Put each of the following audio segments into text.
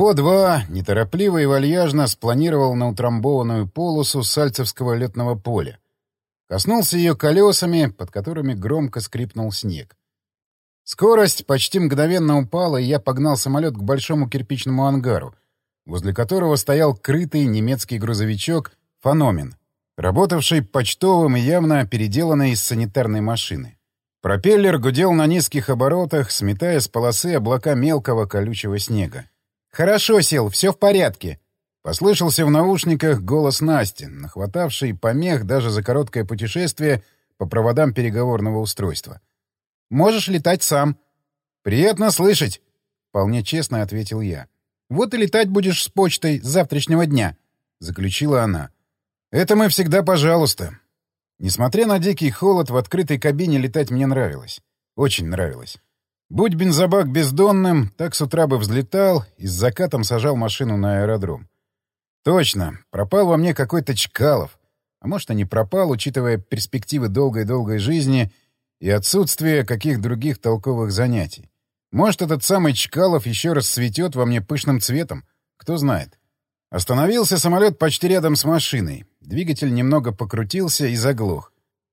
По-2 неторопливо и вальяжно спланировал на утрамбованную полосу сальцевского летного поля. Коснулся ее колесами, под которыми громко скрипнул снег. Скорость почти мгновенно упала, и я погнал самолет к большому кирпичному ангару, возле которого стоял крытый немецкий грузовичок «Феномен», работавший почтовым и явно переделанный из санитарной машины. Пропеллер гудел на низких оборотах, сметая с полосы облака мелкого колючего снега. «Хорошо сел, все в порядке», — послышался в наушниках голос Насти, нахватавший помех даже за короткое путешествие по проводам переговорного устройства. «Можешь летать сам». «Приятно слышать», — вполне честно ответил я. «Вот и летать будешь с почтой с завтрашнего дня», — заключила она. «Это мы всегда пожалуйста». Несмотря на дикий холод, в открытой кабине летать мне нравилось. Очень нравилось. Будь бензобак бездонным, так с утра бы взлетал и с закатом сажал машину на аэродром. Точно, пропал во мне какой-то Чкалов. А может, и не пропал, учитывая перспективы долгой-долгой жизни и отсутствие каких других толковых занятий. Может, этот самый Чкалов еще раз цветет во мне пышным цветом. Кто знает. Остановился самолет почти рядом с машиной. Двигатель немного покрутился и заглох.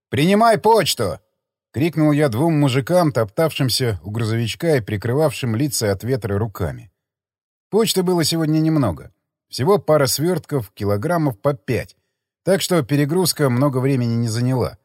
«Принимай почту!» — крикнул я двум мужикам, топтавшимся у грузовичка и прикрывавшим лица от ветра руками. Почты было сегодня немного. Всего пара свертков, килограммов по пять. Так что перегрузка много времени не заняла.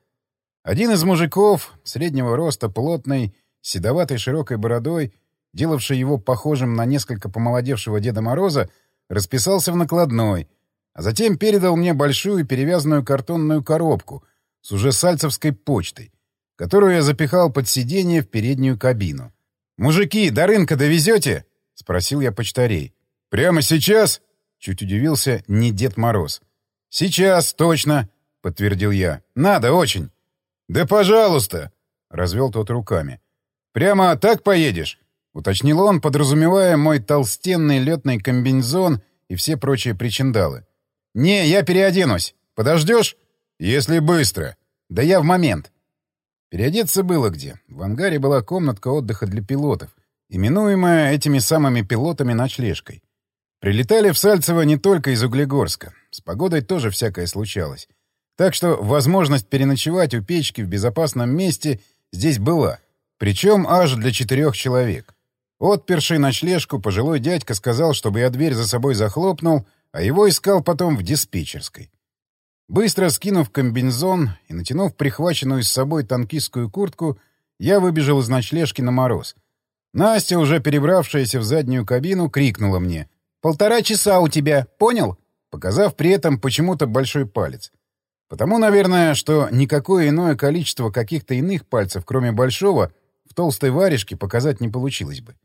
Один из мужиков, среднего роста, плотный, седоватой широкой бородой, делавший его похожим на несколько помолодевшего Деда Мороза, расписался в накладной, а затем передал мне большую перевязанную картонную коробку с уже сальцевской почтой, которую я запихал под сиденье в переднюю кабину. «Мужики, до рынка довезете?» — спросил я почтарей. «Прямо сейчас?» — чуть удивился не Дед Мороз. «Сейчас, точно!» — подтвердил я. «Надо очень!» «Да пожалуйста!» — развел тот руками. «Прямо так поедешь?» — уточнил он, подразумевая мой толстенный летный комбинезон и все прочие причиндалы. «Не, я переоденусь. Подождешь?» «Если быстро». «Да я в момент». Переодеться было где. В ангаре была комнатка отдыха для пилотов, именуемая этими самыми пилотами ночлежкой. Прилетали в Сальцево не только из Углегорска. С погодой тоже всякое случалось. Так что возможность переночевать у печки в безопасном месте здесь была. Причем аж для четырех человек. Отперший ночлежку, пожилой дядька сказал, чтобы я дверь за собой захлопнул, а его искал потом в диспетчерской. Быстро скинув комбинезон и натянув прихваченную с собой танкистскую куртку, я выбежал из ночлежки на мороз. Настя, уже перебравшаяся в заднюю кабину, крикнула мне. «Полтора часа у тебя, понял?» показав при этом почему-то большой палец. Потому, наверное, что никакое иное количество каких-то иных пальцев, кроме большого, в толстой варежке показать не получилось бы.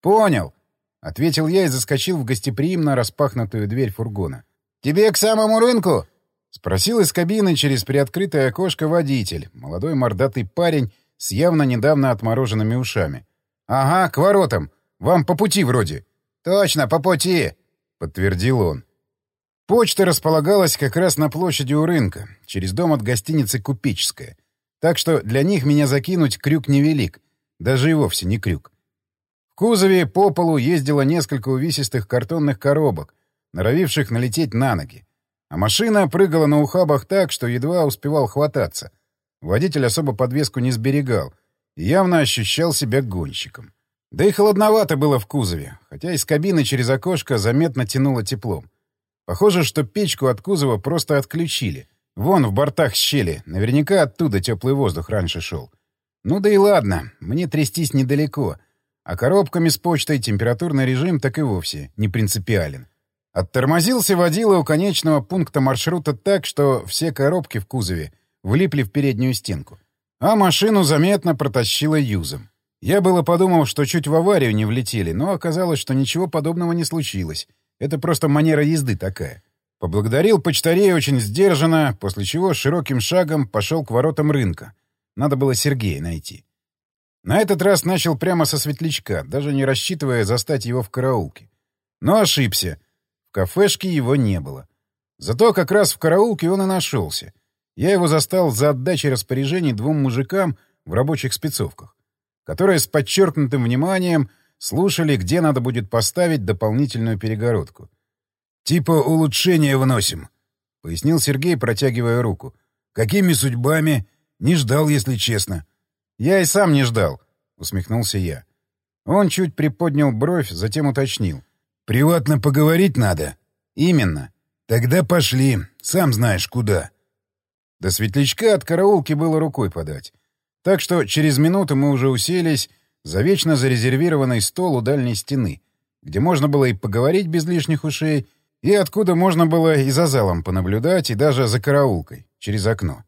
«Понял», — ответил я и заскочил в гостеприимно распахнутую дверь фургона. «Тебе к самому рынку?» — спросил из кабины через приоткрытое окошко водитель, молодой мордатый парень с явно недавно отмороженными ушами. «Ага, к воротам. Вам по пути вроде». «Точно, по пути», — подтвердил он. Почта располагалась как раз на площади у рынка, через дом от гостиницы «Купеческая». Так что для них меня закинуть крюк невелик, даже и вовсе не крюк кузове по полу ездило несколько увесистых картонных коробок, норовивших налететь на ноги. А машина прыгала на ухабах так, что едва успевал хвататься. Водитель особо подвеску не сберегал и явно ощущал себя гонщиком. Да и холодновато было в кузове, хотя из кабины через окошко заметно тянуло теплом. Похоже, что печку от кузова просто отключили. Вон в бортах щели, наверняка оттуда теплый воздух раньше шел. Ну да и ладно, мне трястись недалеко — а коробками с почтой температурный режим так и вовсе не принципиален. Оттормозился водила у конечного пункта маршрута так, что все коробки в кузове влипли в переднюю стенку. А машину заметно протащило юзом. Я было подумал, что чуть в аварию не влетели, но оказалось, что ничего подобного не случилось. Это просто манера езды такая. Поблагодарил почтарей очень сдержанно, после чего широким шагом пошел к воротам рынка. Надо было Сергея найти. На этот раз начал прямо со светлячка, даже не рассчитывая застать его в караулке. Но ошибся. Кафешке его не было. Зато как раз в караулке он и нашелся. Я его застал за отдачей распоряжений двум мужикам в рабочих спецовках, которые с подчеркнутым вниманием слушали, где надо будет поставить дополнительную перегородку. «Типа улучшения вносим», — пояснил Сергей, протягивая руку. «Какими судьбами? Не ждал, если честно». «Я и сам не ждал», — усмехнулся я. Он чуть приподнял бровь, затем уточнил. «Приватно поговорить надо?» «Именно». «Тогда пошли. Сам знаешь, куда». До светлячка от караулки было рукой подать. Так что через минуту мы уже уселись за вечно зарезервированный стол у дальней стены, где можно было и поговорить без лишних ушей, и откуда можно было и за залом понаблюдать, и даже за караулкой, через окно.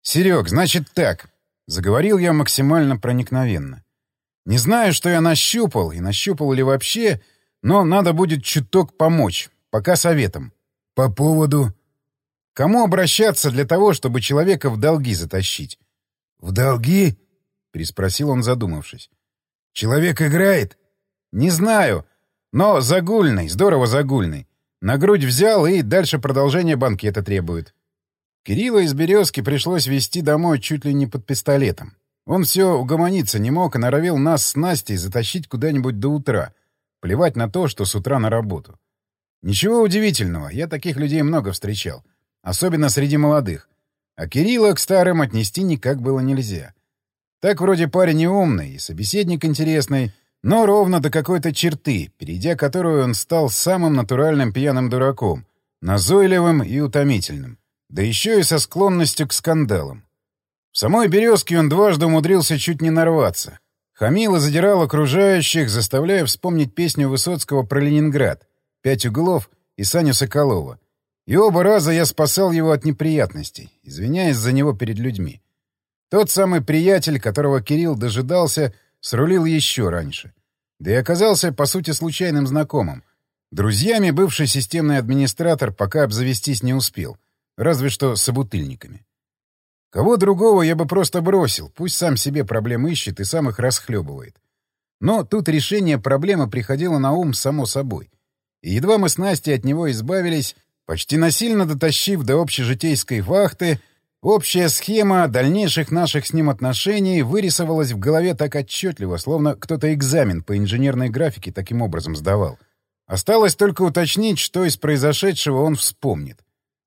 «Серег, значит так», — заговорил я максимально проникновенно. «Не знаю, что я нащупал, и нащупал ли вообще, но надо будет чуток помочь, пока советом». «По поводу...» «Кому обращаться для того, чтобы человека в долги затащить?» «В долги?» — переспросил он, задумавшись. «Человек играет?» «Не знаю, но загульный, здорово загульный. На грудь взял и дальше продолжение банкета требует». Кирилла из «Березки» пришлось везти домой чуть ли не под пистолетом. Он все угомониться не мог и норовил нас с Настей затащить куда-нибудь до утра. Плевать на то, что с утра на работу. Ничего удивительного, я таких людей много встречал. Особенно среди молодых. А Кирилла к старым отнести никак было нельзя. Так вроде парень не умный, и собеседник интересный, но ровно до какой-то черты, перейдя которую он стал самым натуральным пьяным дураком, назойливым и утомительным. Да еще и со склонностью к скандалам. В самой «Березке» он дважды умудрился чуть не нарваться. Хамил и задирал окружающих, заставляя вспомнить песню Высоцкого про Ленинград, «Пять углов» и Саню Соколова. И оба раза я спасал его от неприятностей, извиняясь за него перед людьми. Тот самый приятель, которого Кирилл дожидался, срулил еще раньше. Да и оказался, по сути, случайным знакомым. Друзьями бывший системный администратор пока обзавестись не успел, разве что собутыльниками. Кого другого я бы просто бросил, пусть сам себе проблем ищет и сам их расхлебывает. Но тут решение проблемы приходило на ум само собой. И едва мы с Настей от него избавились, Почти насильно дотащив до общежитейской вахты, общая схема дальнейших наших с ним отношений вырисовалась в голове так отчетливо, словно кто-то экзамен по инженерной графике таким образом сдавал. Осталось только уточнить, что из произошедшего он вспомнит.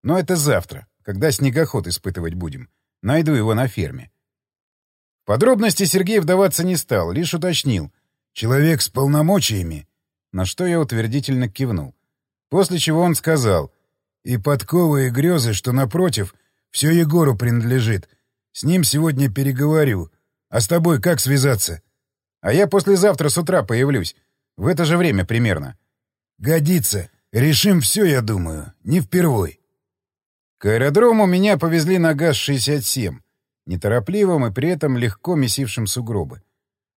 Но это завтра, когда снегоход испытывать будем. Найду его на ферме. В подробности Сергей вдаваться не стал, лишь уточнил. «Человек с полномочиями?» На что я утвердительно кивнул. После чего он сказал. И подковы, и грезы, что напротив, все Егору принадлежит. С ним сегодня переговорю. А с тобой как связаться? А я послезавтра с утра появлюсь. В это же время примерно. Годится. Решим все, я думаю. Не впервой. К аэродрому меня повезли на ГАЗ-67, неторопливым и при этом легко месившим сугробы.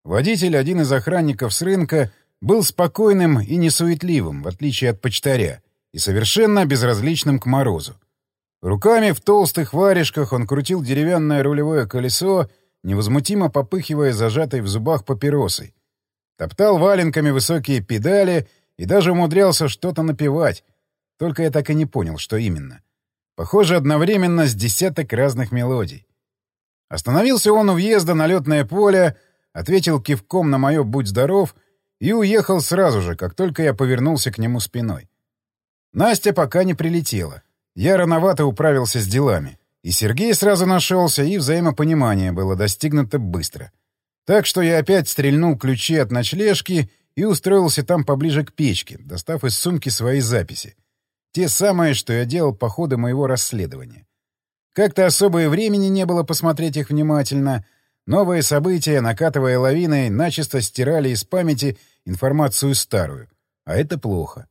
Водитель, один из охранников с рынка, был спокойным и несуетливым, в отличие от почтаря и совершенно безразличным к морозу. Руками в толстых варежках он крутил деревянное рулевое колесо, невозмутимо попыхивая зажатой в зубах папиросой. Топтал валенками высокие педали и даже умудрялся что-то напевать. Только я так и не понял, что именно. Похоже, одновременно с десяток разных мелодий. Остановился он у въезда на летное поле, ответил кивком на мое «Будь здоров» и уехал сразу же, как только я повернулся к нему спиной. Настя пока не прилетела. Я рановато управился с делами. И Сергей сразу нашелся, и взаимопонимание было достигнуто быстро. Так что я опять стрельнул ключи от ночлежки и устроился там поближе к печке, достав из сумки свои записи. Те самые, что я делал по ходу моего расследования. Как-то особое времени не было посмотреть их внимательно. Новые события, накатывая лавиной, начисто стирали из памяти информацию старую. А это плохо.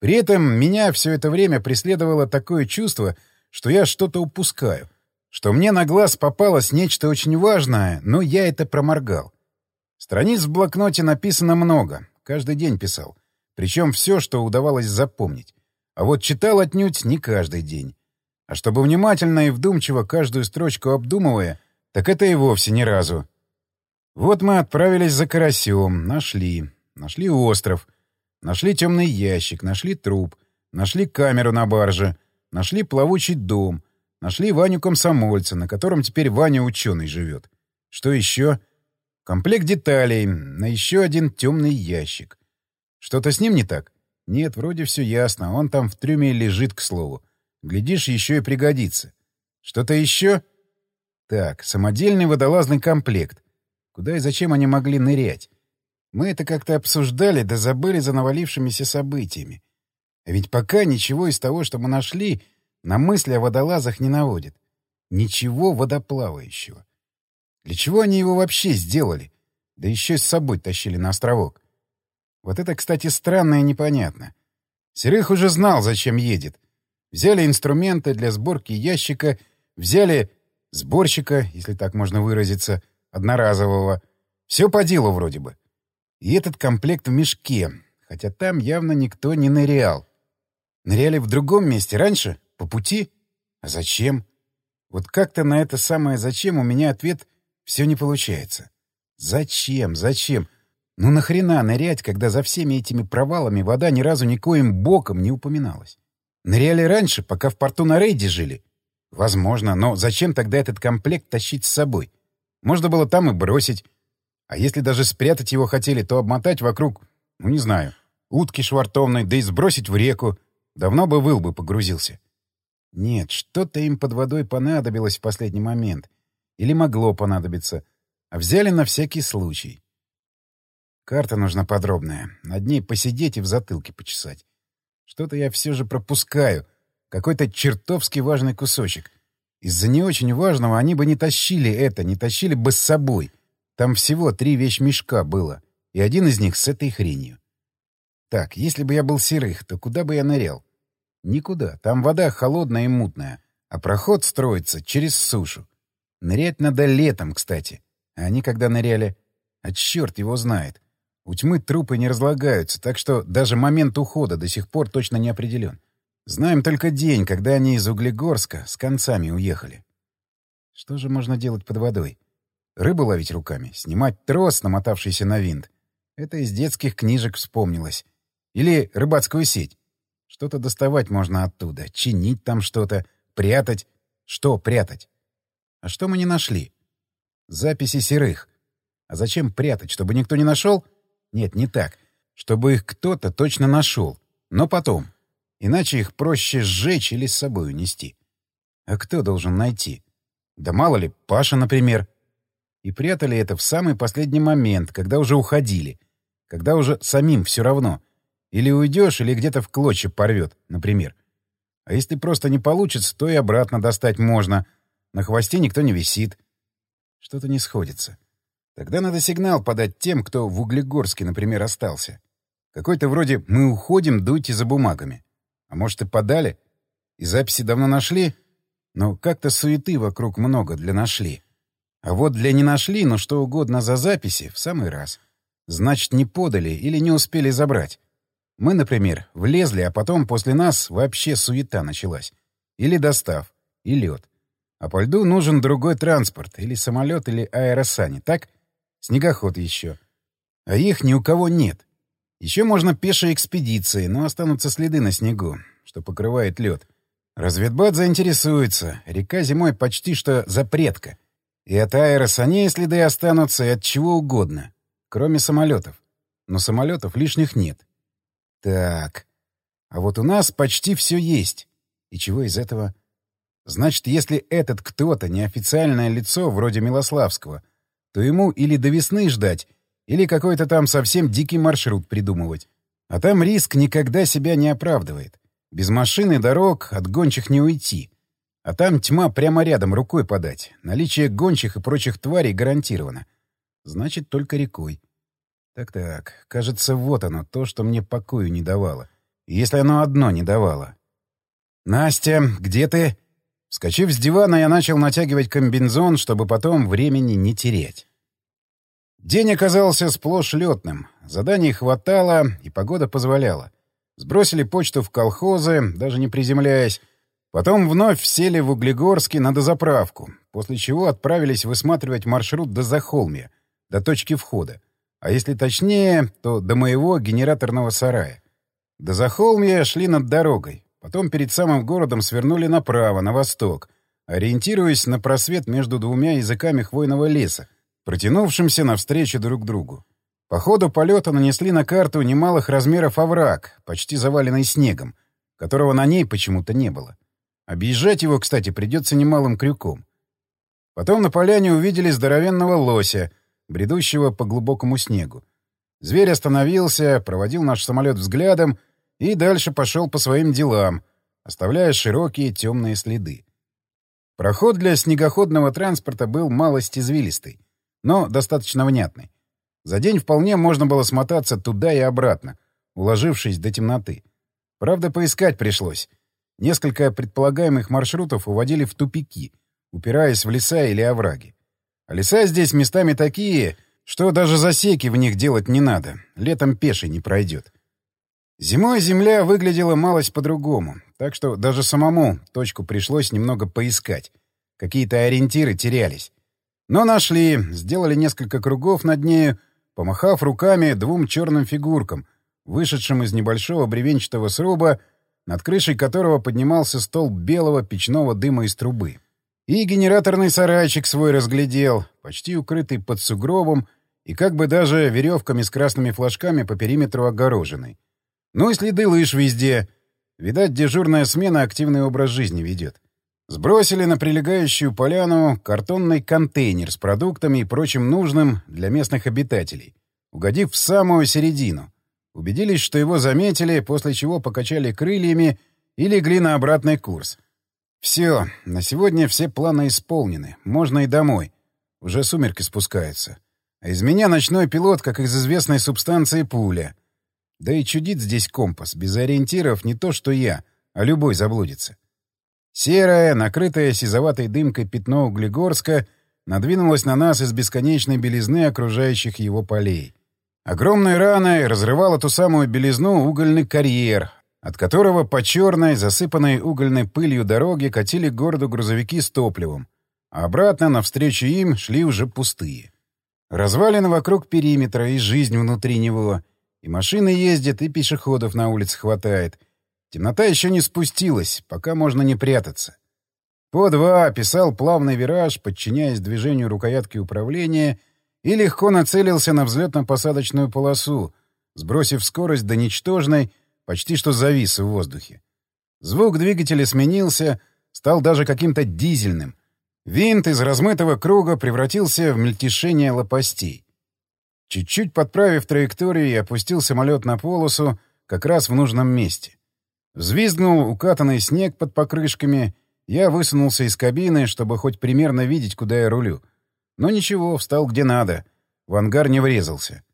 При этом меня все это время преследовало такое чувство, что я что-то упускаю, что мне на глаз попалось нечто очень важное, но я это проморгал. Страниц в блокноте написано много, каждый день писал, причем все, что удавалось запомнить. А вот читал отнюдь не каждый день. А чтобы внимательно и вдумчиво каждую строчку обдумывая, так это и вовсе ни разу. Вот мы отправились за карасем, нашли. Нашли остров — Нашли темный ящик, нашли труп, нашли камеру на барже, нашли плавучий дом, нашли Ваню комсомольца, на котором теперь Ваня ученый живет. Что еще? Комплект деталей на еще один темный ящик. Что-то с ним не так? Нет, вроде все ясно. Он там в трюме лежит, к слову. Глядишь, еще и пригодится. Что-то еще? Так, самодельный водолазный комплект. Куда и зачем они могли нырять? Мы это как-то обсуждали, да забыли за навалившимися событиями. А ведь пока ничего из того, что мы нашли, на мысли о водолазах не наводит. Ничего водоплавающего. Для чего они его вообще сделали? Да еще с собой тащили на островок. Вот это, кстати, странно и непонятно. Серых уже знал, зачем едет. Взяли инструменты для сборки ящика, взяли сборщика, если так можно выразиться, одноразового. Все по делу вроде бы. И этот комплект в мешке, хотя там явно никто не нырял. Ныряли в другом месте раньше? По пути? А зачем? Вот как-то на это самое «зачем» у меня ответ все не получается. Зачем? Зачем? Ну нахрена нырять, когда за всеми этими провалами вода ни разу никоим боком не упоминалась? Ныряли раньше, пока в порту на рейде жили? Возможно, но зачем тогда этот комплект тащить с собой? Можно было там и бросить. А если даже спрятать его хотели, то обмотать вокруг, ну не знаю, утки швартовной, да и сбросить в реку. Давно бы выл бы погрузился. Нет, что-то им под водой понадобилось в последний момент. Или могло понадобиться. А взяли на всякий случай. Карта нужна подробная. Над ней посидеть и в затылке почесать. Что-то я все же пропускаю. Какой-то чертовски важный кусочек. Из-за не очень важного они бы не тащили это, не тащили бы с собой. Там всего три вещмешка было, и один из них с этой хренью. Так, если бы я был серых, то куда бы я нырял? Никуда. Там вода холодная и мутная, а проход строится через сушу. Нырять надо летом, кстати. А они когда ныряли? А черт его знает. У тьмы трупы не разлагаются, так что даже момент ухода до сих пор точно не определен. Знаем только день, когда они из Углегорска с концами уехали. Что же можно делать под водой? Рыбу ловить руками? Снимать трос, намотавшийся на винт? Это из детских книжек вспомнилось. Или рыбацкую сеть. Что-то доставать можно оттуда, чинить там что-то, прятать. Что прятать? А что мы не нашли? Записи серых. А зачем прятать? Чтобы никто не нашел? Нет, не так. Чтобы их кто-то точно нашел. Но потом. Иначе их проще сжечь или с собой унести. А кто должен найти? Да мало ли, Паша, например. И прятали это в самый последний момент, когда уже уходили. Когда уже самим все равно — или уйдешь, или где-то в клочья порвет, например. А если просто не получится, то и обратно достать можно. На хвосте никто не висит. Что-то не сходится. Тогда надо сигнал подать тем, кто в Углегорске, например, остался. Какой-то вроде «мы уходим, дуйте за бумагами». А может, и подали? И записи давно нашли? Но как-то суеты вокруг много для «нашли». А вот для «не нашли», но что угодно за записи — в самый раз. Значит, не подали или не успели забрать. Мы, например, влезли, а потом после нас вообще суета началась. Или достав, и лед. А по льду нужен другой транспорт, или самолет, или аэросани, так? Снегоход еще. А их ни у кого нет. Еще можно пешие экспедиции, но останутся следы на снегу, что покрывает лед. Разведбат заинтересуется. Река зимой почти что запретка. И от аэросаней следы останутся, и от чего угодно. Кроме самолетов. Но самолетов лишних нет. Так. А вот у нас почти все есть. И чего из этого? Значит, если этот кто-то неофициальное лицо, вроде Милославского, то ему или до весны ждать, или какой-то там совсем дикий маршрут придумывать. А там риск никогда себя не оправдывает. Без машины дорог от гончих не уйти. А там тьма прямо рядом рукой подать. Наличие гончих и прочих тварей гарантировано. Значит, только рекой. Так-так, кажется, вот оно, то, что мне покою не давало. Если оно одно не давало. «Настя, где ты?» Вскочив с дивана, я начал натягивать комбинзон, чтобы потом времени не терять. День оказался сплошь летным. Заданий хватало, и погода позволяла. Сбросили почту в колхозы, даже не приземляясь. Потом вновь сели в Углегорске на дозаправку, после чего отправились высматривать маршрут до Захолмья, до точки входа. А если точнее, то до моего генераторного сарая. До Захолмья шли над дорогой. Потом перед самым городом свернули направо, на восток, ориентируясь на просвет между двумя языками хвойного леса, протянувшимся навстречу друг другу. По ходу полета нанесли на карту немалых размеров овраг, почти заваленный снегом, которого на ней почему-то не было. Объезжать его, кстати, придется немалым крюком. Потом на поляне увидели здоровенного лося, бредущего по глубокому снегу. Зверь остановился, проводил наш самолет взглядом и дальше пошел по своим делам, оставляя широкие темные следы. Проход для снегоходного транспорта был малость извилистый, но достаточно внятный. За день вполне можно было смотаться туда и обратно, уложившись до темноты. Правда, поискать пришлось. Несколько предполагаемых маршрутов уводили в тупики, упираясь в леса или овраги. А леса здесь местами такие, что даже засеки в них делать не надо, летом пеший не пройдет. Зимой земля выглядела малость по-другому, так что даже самому точку пришлось немного поискать. Какие-то ориентиры терялись. Но нашли, сделали несколько кругов над нею, помахав руками двум черным фигуркам, вышедшим из небольшого бревенчатого сруба, над крышей которого поднимался столб белого печного дыма из трубы. И генераторный сарайчик свой разглядел, почти укрытый под сугробом и как бы даже веревками с красными флажками по периметру огороженный. Ну и следы лыж везде. Видать, дежурная смена активный образ жизни ведет. Сбросили на прилегающую поляну картонный контейнер с продуктами и прочим нужным для местных обитателей, угодив в самую середину. Убедились, что его заметили, после чего покачали крыльями и легли на обратный курс — все, на сегодня все планы исполнены. Можно и домой. Уже сумерки спускаются. А из меня ночной пилот, как из известной субстанции пуля. Да и чудит здесь компас. Без ориентиров не то, что я, а любой заблудится. Серое, накрытое сизоватой дымкой пятно Углегорска надвинулось на нас из бесконечной белизны окружающих его полей. Огромной раной разрывал эту самую белизну угольный карьер, от которого по черной, засыпанной угольной пылью дороге катили к городу грузовики с топливом, а обратно, навстречу им, шли уже пустые. Развалины вокруг периметра и жизнь внутри него. И машины ездят, и пешеходов на улице хватает. Темнота еще не спустилась, пока можно не прятаться. По два описал плавный вираж, подчиняясь движению рукоятки управления, и легко нацелился на взлетно-посадочную полосу, сбросив скорость до ничтожной, почти что завис в воздухе. Звук двигателя сменился, стал даже каким-то дизельным. Винт из размытого круга превратился в мельтешение лопастей. Чуть-чуть подправив траекторию, опустил самолет на полосу как раз в нужном месте. Взвизгнул укатанный снег под покрышками, я высунулся из кабины, чтобы хоть примерно видеть, куда я рулю. Но ничего, встал где надо. В ангар не врезался.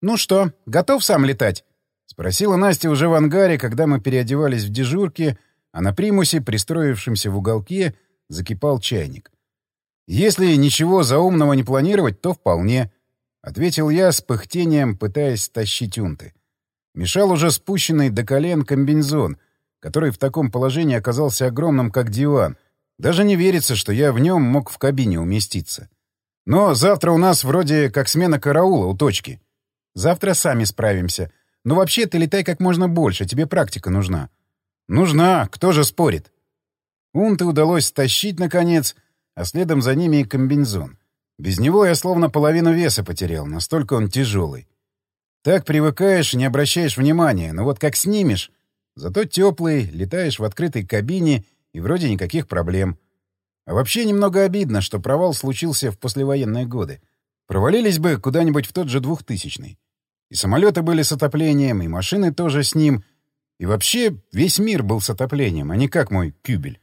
«Ну что, готов сам летать?» — спросила Настя уже в ангаре, когда мы переодевались в дежурке, а на примусе, пристроившемся в уголке, закипал чайник. «Если ничего заумного не планировать, то вполне», — ответил я с пыхтением, пытаясь тащить унты. Мешал уже спущенный до колен комбинзон, который в таком положении оказался огромным, как диван. Даже не верится, что я в нем мог в кабине уместиться. Но завтра у нас вроде как смена караула у точки. Завтра сами справимся — но вообще ты летай как можно больше, тебе практика нужна. Нужна, кто же спорит? Унты удалось стащить, наконец, а следом за ними и комбинзон. Без него я словно половину веса потерял, настолько он тяжелый. Так привыкаешь и не обращаешь внимания, но вот как снимешь, зато теплый, летаешь в открытой кабине и вроде никаких проблем. А вообще немного обидно, что провал случился в послевоенные годы. Провалились бы куда-нибудь в тот же двухтысячный. И самолеты были с отоплением, и машины тоже с ним. И вообще весь мир был с отоплением, а не как мой кюбель.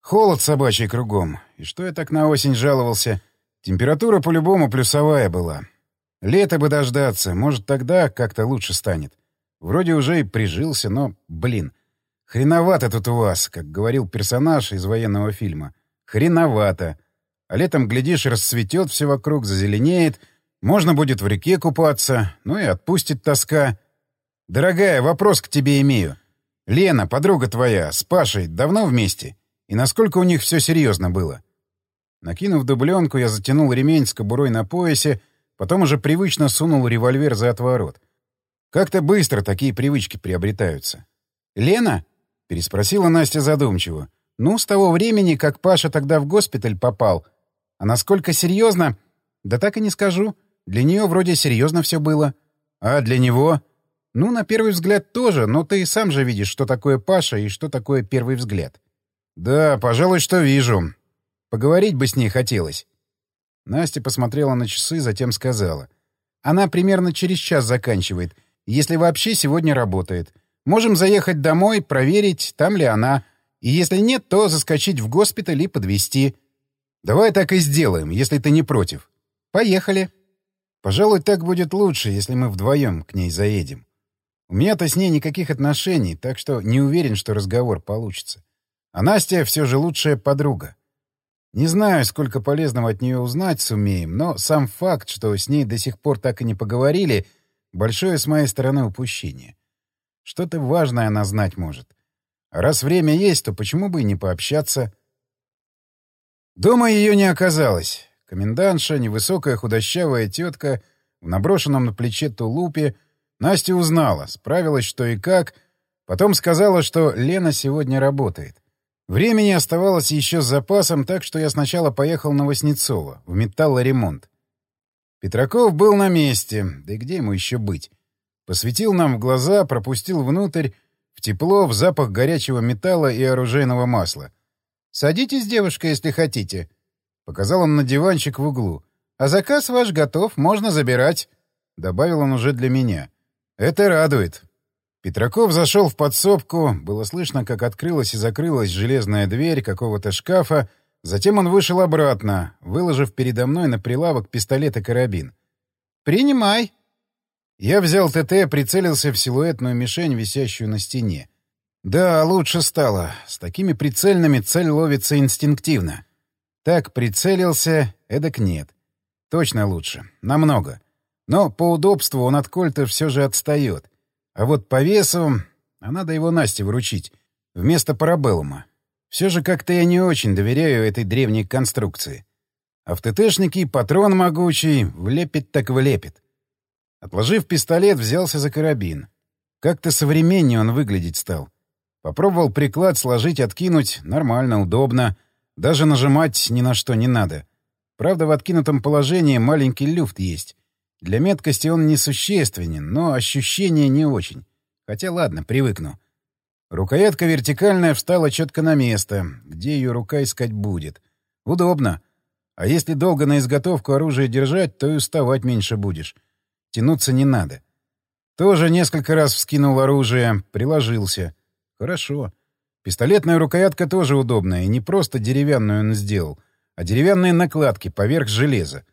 Холод собачий кругом. И что я так на осень жаловался? Температура по-любому плюсовая была. Лето бы дождаться, может, тогда как-то лучше станет. Вроде уже и прижился, но, блин, хреновато тут у вас, как говорил персонаж из военного фильма. Хреновато. А летом, глядишь, расцветет все вокруг, зазеленеет — можно будет в реке купаться, ну и отпустит тоска. Дорогая, вопрос к тебе имею. Лена, подруга твоя, с Пашей давно вместе? И насколько у них все серьезно было? Накинув дубленку, я затянул ремень с кобурой на поясе, потом уже привычно сунул револьвер за отворот. Как-то быстро такие привычки приобретаются. «Лена?» — переспросила Настя задумчиво. «Ну, с того времени, как Паша тогда в госпиталь попал. А насколько серьезно, Да так и не скажу. Для нее вроде серьезно все было. А для него? Ну, на первый взгляд тоже, но ты сам же видишь, что такое Паша и что такое первый взгляд. Да, пожалуй, что вижу. Поговорить бы с ней хотелось. Настя посмотрела на часы, затем сказала. Она примерно через час заканчивает, если вообще сегодня работает. Можем заехать домой, проверить, там ли она. И если нет, то заскочить в госпиталь и подвезти. Давай так и сделаем, если ты не против. Поехали. Пожалуй, так будет лучше, если мы вдвоем к ней заедем. У меня-то с ней никаких отношений, так что не уверен, что разговор получится. А Настя все же лучшая подруга. Не знаю, сколько полезного от нее узнать сумеем, но сам факт, что с ней до сих пор так и не поговорили, большое с моей стороны упущение. Что-то важное она знать может. Раз время есть, то почему бы и не пообщаться? Дома ее не оказалось. Комендантша, невысокая худощавая тетка в наброшенном на плече тулупе, Настя узнала, справилась что и как, потом сказала, что Лена сегодня работает. Времени оставалось еще с запасом, так что я сначала поехал на Васнецова, в металлоремонт. Петраков был на месте, да и где ему еще быть? Посветил нам в глаза, пропустил внутрь, в тепло, в запах горячего металла и оружейного масла. «Садитесь, девушка, если хотите», — показал он на диванчик в углу. «А заказ ваш готов, можно забирать», — добавил он уже для меня. «Это радует». Петраков зашел в подсобку, было слышно, как открылась и закрылась железная дверь какого-то шкафа, затем он вышел обратно, выложив передо мной на прилавок пистолет и карабин. «Принимай», я взял ТТ, прицелился в силуэтную мишень, висящую на стене. Да, лучше стало. С такими прицельными цель ловится инстинктивно. Так прицелился, эдак нет. Точно лучше. Намного. Но по удобству он от кольта все же отстает. А вот по весу... А надо его Насте вручить. Вместо парабеллума. Все же как-то я не очень доверяю этой древней конструкции. А в ТТшнике патрон могучий, влепит так влепит. Отложив пистолет, взялся за карабин. Как-то современнее он выглядеть стал. Попробовал приклад сложить, откинуть. Нормально, удобно. Даже нажимать ни на что не надо. Правда, в откинутом положении маленький люфт есть. Для меткости он несущественен, но ощущение не очень. Хотя ладно, привыкну. Рукоятка вертикальная встала четко на место, где ее рука искать будет. Удобно. А если долго на изготовку оружие держать, то и уставать меньше будешь. Тянуться не надо. Тоже несколько раз вскинул оружие, приложился. Хорошо. Пистолетная рукоятка тоже удобная, и не просто деревянную он сделал, а деревянные накладки поверх железа.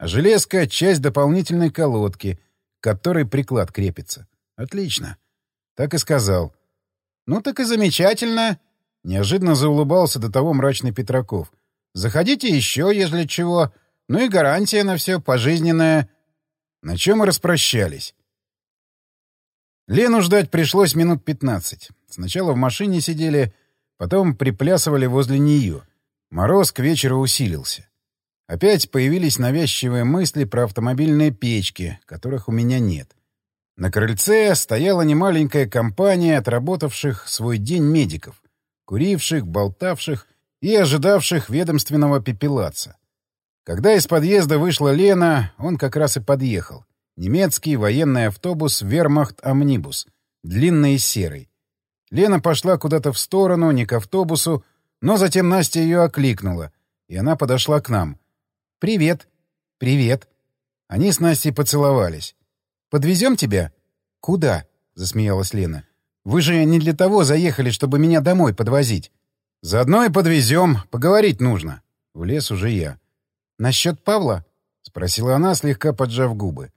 Железка — часть дополнительной колодки, к которой приклад крепится. Отлично. Так и сказал. «Ну так и замечательно!» Неожиданно заулыбался до того мрачный Петраков. «Заходите еще, если чего. Ну и гарантия на все пожизненная. На чем мы распрощались? Лену ждать пришлось минут пятнадцать. Сначала в машине сидели, потом приплясывали возле нее. Мороз к вечеру усилился. Опять появились навязчивые мысли про автомобильные печки, которых у меня нет. На крыльце стояла немаленькая компания отработавших свой день медиков, куривших, болтавших и ожидавших ведомственного пепелаца. Когда из подъезда вышла Лена, он как раз и подъехал. Немецкий военный автобус «Вермахт-Амнибус», длинный и серый. Лена пошла куда-то в сторону, не к автобусу, но затем Настя ее окликнула, и она подошла к нам. «Привет». «Привет». Они с Настей поцеловались. «Подвезем тебя?» «Куда?» — засмеялась Лена. «Вы же не для того заехали, чтобы меня домой подвозить». «Заодно и подвезем. Поговорить нужно». Влез уже я. «Насчет Павла?» — спросила она, слегка поджав губы.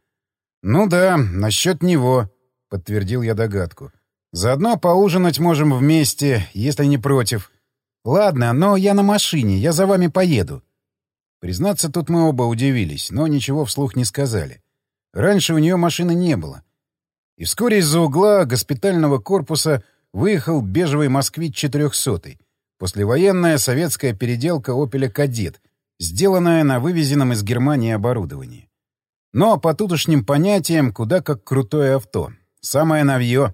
«Ну да, насчет него», — подтвердил я догадку. «Заодно поужинать можем вместе, если не против». «Ладно, но я на машине, я за вами поеду». Признаться, тут мы оба удивились, но ничего вслух не сказали. Раньше у нее машины не было. И вскоре из-за угла госпитального корпуса выехал бежевый «Москвич 400 послевоенная советская переделка «Опеля Кадет», сделанное на вывезенном из Германии оборудовании. Но по тутошним понятиям куда как крутое авто. Самое новье.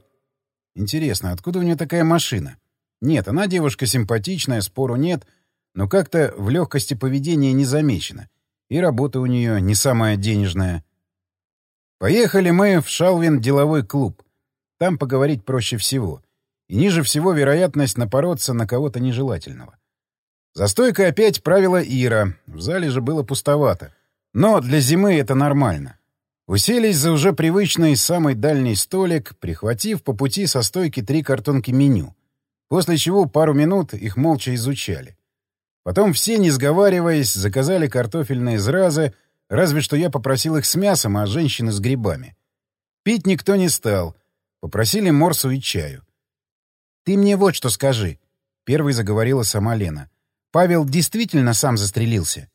Интересно, откуда у нее такая машина? Нет, она девушка симпатичная, спору нет, но как-то в легкости поведения не замечена. И работа у нее не самая денежная. Поехали мы в Шалвин деловой клуб. Там поговорить проще всего. И ниже всего вероятность напороться на кого-то нежелательного. За стойкой опять правила Ира. В зале же было пустовато. Но для зимы это нормально. Уселись за уже привычный самый дальний столик, прихватив по пути со стойки три картонки меню. После чего пару минут их молча изучали. Потом все, не сговариваясь, заказали картофельные зразы, разве что я попросил их с мясом, а женщины с грибами. Пить никто не стал. Попросили морсу и чаю. «Ты мне вот что скажи», — первой заговорила сама Лена. «Павел действительно сам застрелился?»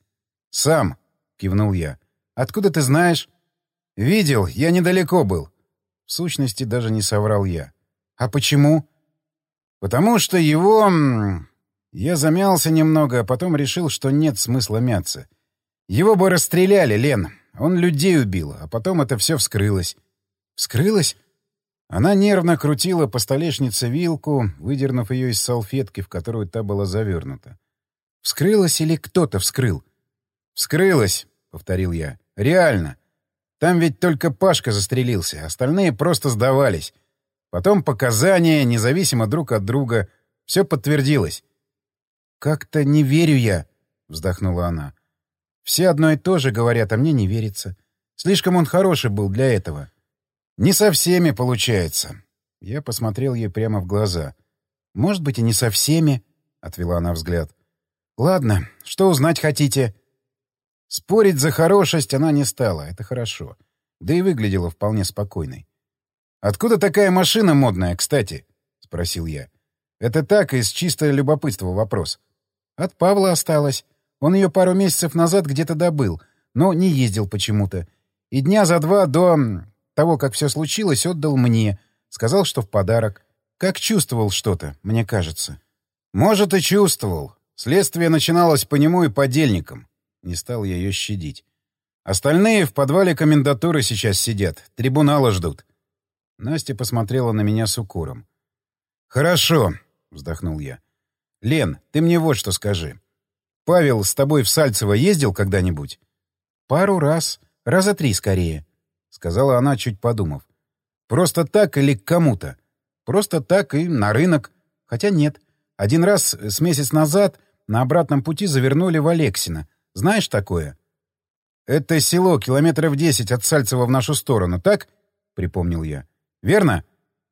«Сам», — кивнул я. «Откуда ты знаешь?» «Видел, я недалеко был». В сущности, даже не соврал я. «А почему?» «Потому что его... Я замялся немного, а потом решил, что нет смысла мяться. Его бы расстреляли, Лен. Он людей убил, а потом это все вскрылось. Вскрылось? Она нервно крутила по столешнице вилку, выдернув ее из салфетки, в которую та была завернута. Вскрылось или кто-то вскрыл? Вскрылось, повторил я. Реально. Там ведь только Пашка застрелился, остальные просто сдавались. Потом показания, независимо друг от друга. Все подтвердилось. «Как-то не верю я», — вздохнула она. «Все одно и то же говорят, а мне не верится. Слишком он хороший был для этого». «Не со всеми получается». Я посмотрел ей прямо в глаза. «Может быть, и не со всеми», — отвела она взгляд. «Ладно, что узнать хотите?» Спорить за хорошесть она не стала, это хорошо. Да и выглядела вполне спокойной. «Откуда такая машина модная, кстати?» — спросил я. «Это так, из чисто любопытства вопрос. От Павла осталось. Он ее пару месяцев назад где-то добыл, но не ездил почему-то. И дня за два до того, как все случилось, отдал мне. Сказал, что в подарок. Как чувствовал что-то, мне кажется. Может, и чувствовал. Следствие начиналось по нему и подельникам. Не стал я ее щадить. Остальные в подвале комендатуры сейчас сидят. Трибунала ждут. Настя посмотрела на меня с укором. «Хорошо», — вздохнул я. «Лен, ты мне вот что скажи. Павел с тобой в Сальцево ездил когда-нибудь?» «Пару раз. Раза три скорее», — сказала она, чуть подумав. «Просто так или к кому-то?» «Просто так и на рынок. Хотя нет. Один раз с месяц назад на обратном пути завернули в Алексино. Знаешь такое?» «Это село километров десять от Сальцева в нашу сторону, так?» — припомнил я. «Верно?»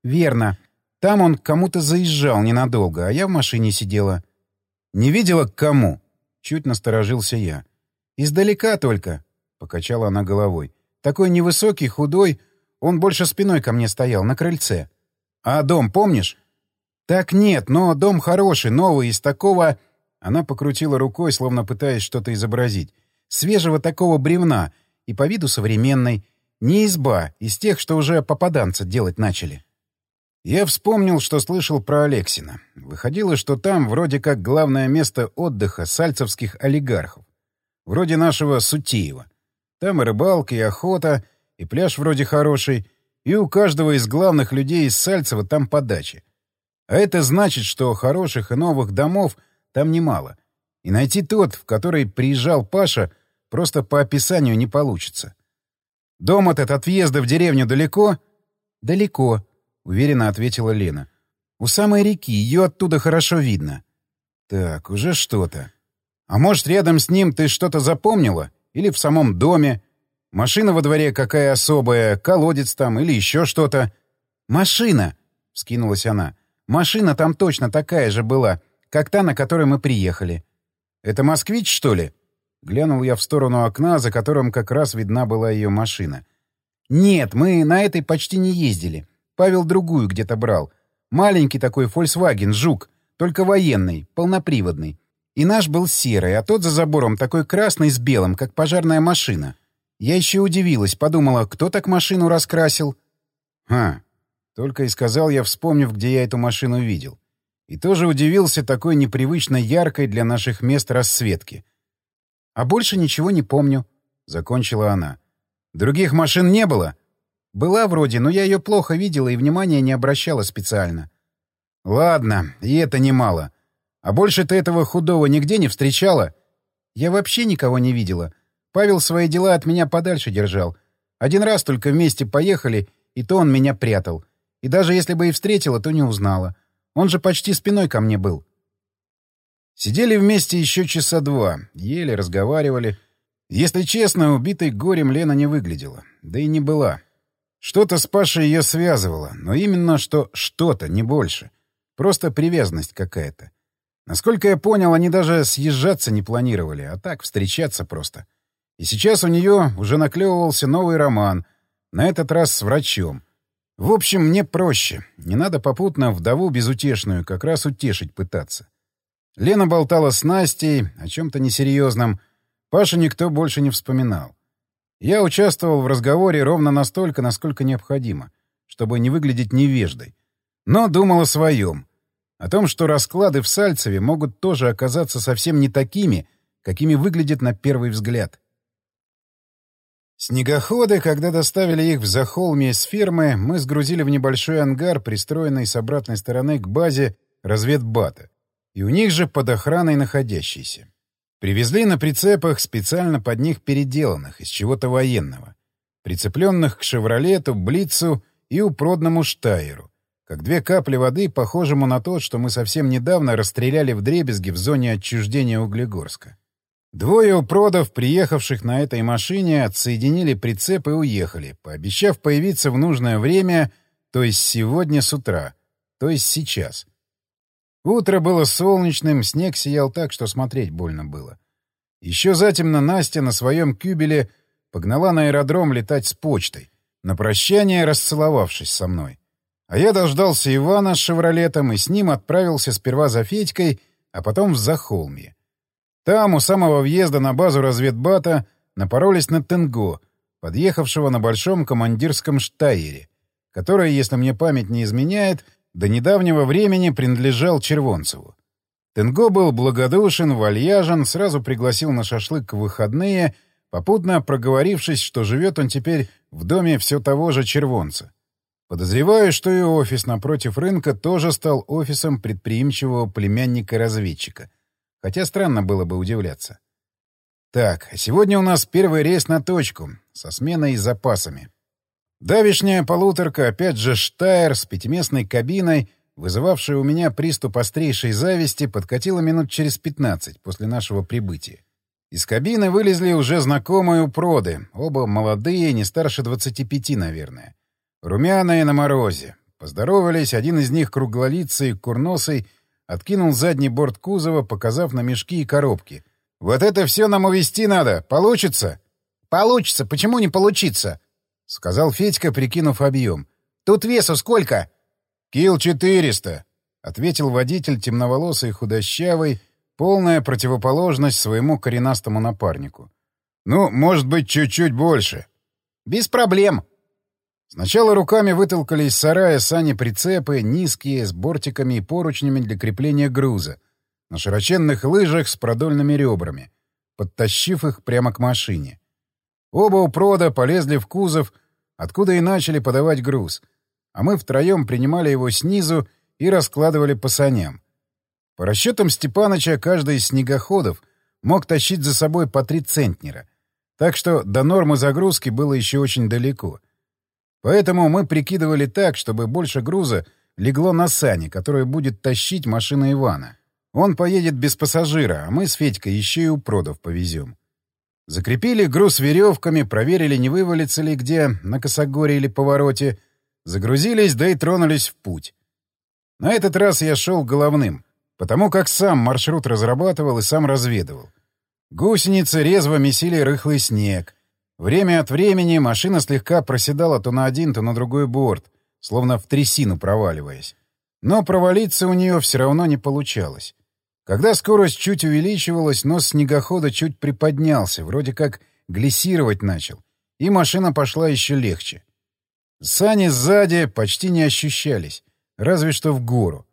«Верно. Там он кому-то заезжал ненадолго, а я в машине сидела. «Не видела к кому?» Чуть насторожился я. «Издалека только», — покачала она головой. «Такой невысокий, худой. Он больше спиной ко мне стоял, на крыльце. А дом помнишь?» «Так нет, но дом хороший, новый, из такого...» Она покрутила рукой, словно пытаясь что-то изобразить. «Свежего такого бревна и по виду современной. Не изба, из тех, что уже попаданца делать начали». Я вспомнил, что слышал про Алексина. Выходило, что там вроде как главное место отдыха сальцевских олигархов. Вроде нашего Сутеева. Там и рыбалка, и охота, и пляж вроде хороший, и у каждого из главных людей из Сальцева там подачи. А это значит, что хороших и новых домов там немало. И найти тот, в который приезжал Паша, просто по описанию не получится. Дом этот от въезда в деревню далеко? Далеко. — уверенно ответила Лена. «У самой реки. Ее оттуда хорошо видно». «Так, уже что-то. А может, рядом с ним ты что-то запомнила? Или в самом доме? Машина во дворе какая особая, колодец там или еще что-то?» «Машина!» — вскинулась она. «Машина там точно такая же была, как та, на которой мы приехали». «Это москвич, что ли?» Глянул я в сторону окна, за которым как раз видна была ее машина. «Нет, мы на этой почти не ездили. Павел другую где-то брал. Маленький такой Volkswagen «Жук», только военный, полноприводный. И наш был серый, а тот за забором такой красный с белым, как пожарная машина. Я еще удивилась, подумала, кто так машину раскрасил? Ха, только и сказал я, вспомнив, где я эту машину видел. И тоже удивился такой непривычно яркой для наших мест расцветки. А больше ничего не помню, — закончила она. Других машин не было? Была вроде, но я ее плохо видела и внимания не обращала специально. Ладно, и это немало. А больше ты этого худого нигде не встречала? Я вообще никого не видела. Павел свои дела от меня подальше держал. Один раз только вместе поехали, и то он меня прятал. И даже если бы и встретила, то не узнала. Он же почти спиной ко мне был. Сидели вместе еще часа два, ели, разговаривали. Если честно, убитой горем Лена не выглядела. Да и не была. Что-то с Пашей ее связывало, но именно что что-то, не больше. Просто привязанность какая-то. Насколько я понял, они даже съезжаться не планировали, а так встречаться просто. И сейчас у нее уже наклевывался новый роман, на этот раз с врачом. В общем, мне проще. Не надо попутно вдову безутешную как раз утешить пытаться. Лена болтала с Настей о чем-то несерьезном. Паша никто больше не вспоминал. Я участвовал в разговоре ровно настолько, насколько необходимо, чтобы не выглядеть невеждой. Но думал о своем. О том, что расклады в Сальцеве могут тоже оказаться совсем не такими, какими выглядят на первый взгляд. Снегоходы, когда доставили их в Захолме с фермы, мы сгрузили в небольшой ангар, пристроенный с обратной стороны к базе разведбата, и у них же под охраной находящийся. Привезли на прицепах специально под них переделанных, из чего-то военного, прицепленных к «Шевролету», «Блицу» и упродному «Штайеру», как две капли воды, похожему на тот, что мы совсем недавно расстреляли в дребезги в зоне отчуждения Углегорска. Двое упродов, приехавших на этой машине, отсоединили прицеп и уехали, пообещав появиться в нужное время, то есть сегодня с утра, то есть сейчас. Утро было солнечным, снег сиял так, что смотреть больно было. Еще затемно Настя на своем кюбеле погнала на аэродром летать с почтой, на прощание расцеловавшись со мной. А я дождался Ивана с «Шевролетом» и с ним отправился сперва за Федькой, а потом в Захолмье. Там, у самого въезда на базу разведбата, напоролись на Тенго, подъехавшего на большом командирском штайере, который, если мне память не изменяет, до недавнего времени принадлежал Червонцеву. Тенго был благодушен, вальяжен, сразу пригласил на шашлык в выходные, попутно проговорившись, что живет он теперь в доме все того же Червонца. Подозреваю, что и офис напротив рынка тоже стал офисом предприимчивого племянника-разведчика. Хотя странно было бы удивляться. Так, а сегодня у нас первый рейс на точку, со сменой и запасами. Давишняя полуторка, опять же Штайр с пятиместной кабиной, вызывавшая у меня приступ острейшей зависти, подкатила минут через пятнадцать после нашего прибытия. Из кабины вылезли уже знакомые упроды, оба молодые, не старше двадцати пяти, наверное. Румяные на морозе. Поздоровались, один из них круглолицый, курносый, откинул задний борт кузова, показав на мешки и коробки. «Вот это все нам увезти надо! Получится?» «Получится! Почему не получится?» — сказал Федька, прикинув объем. «Тут весу сколько?» «Кил четыреста», — ответил водитель, темноволосый, худощавый, полная противоположность своему коренастому напарнику. «Ну, может быть, чуть-чуть больше». «Без проблем», Сначала руками вытолкали из сарая сани-прицепы, низкие, с бортиками и поручнями для крепления груза, на широченных лыжах с продольными ребрами, подтащив их прямо к машине. Оба у прода полезли в кузов, откуда и начали подавать груз, а мы втроем принимали его снизу и раскладывали по саням. По расчетам Степаныча, каждый из снегоходов мог тащить за собой по три центнера, так что до нормы загрузки было еще очень далеко — Поэтому мы прикидывали так, чтобы больше груза легло на сани, которые будет тащить машина Ивана. Он поедет без пассажира, а мы с Федькой еще и у продов повезем. Закрепили груз веревками, проверили, не вывалится ли где, на косогоре или повороте, загрузились, да и тронулись в путь. На этот раз я шел головным, потому как сам маршрут разрабатывал и сам разведывал. Гусеницы резво месили рыхлый снег — Время от времени машина слегка проседала то на один, то на другой борт, словно в трясину проваливаясь. Но провалиться у нее все равно не получалось. Когда скорость чуть увеличивалась, нос снегохода чуть приподнялся, вроде как глиссировать начал, и машина пошла еще легче. Сани сзади почти не ощущались, разве что в гору.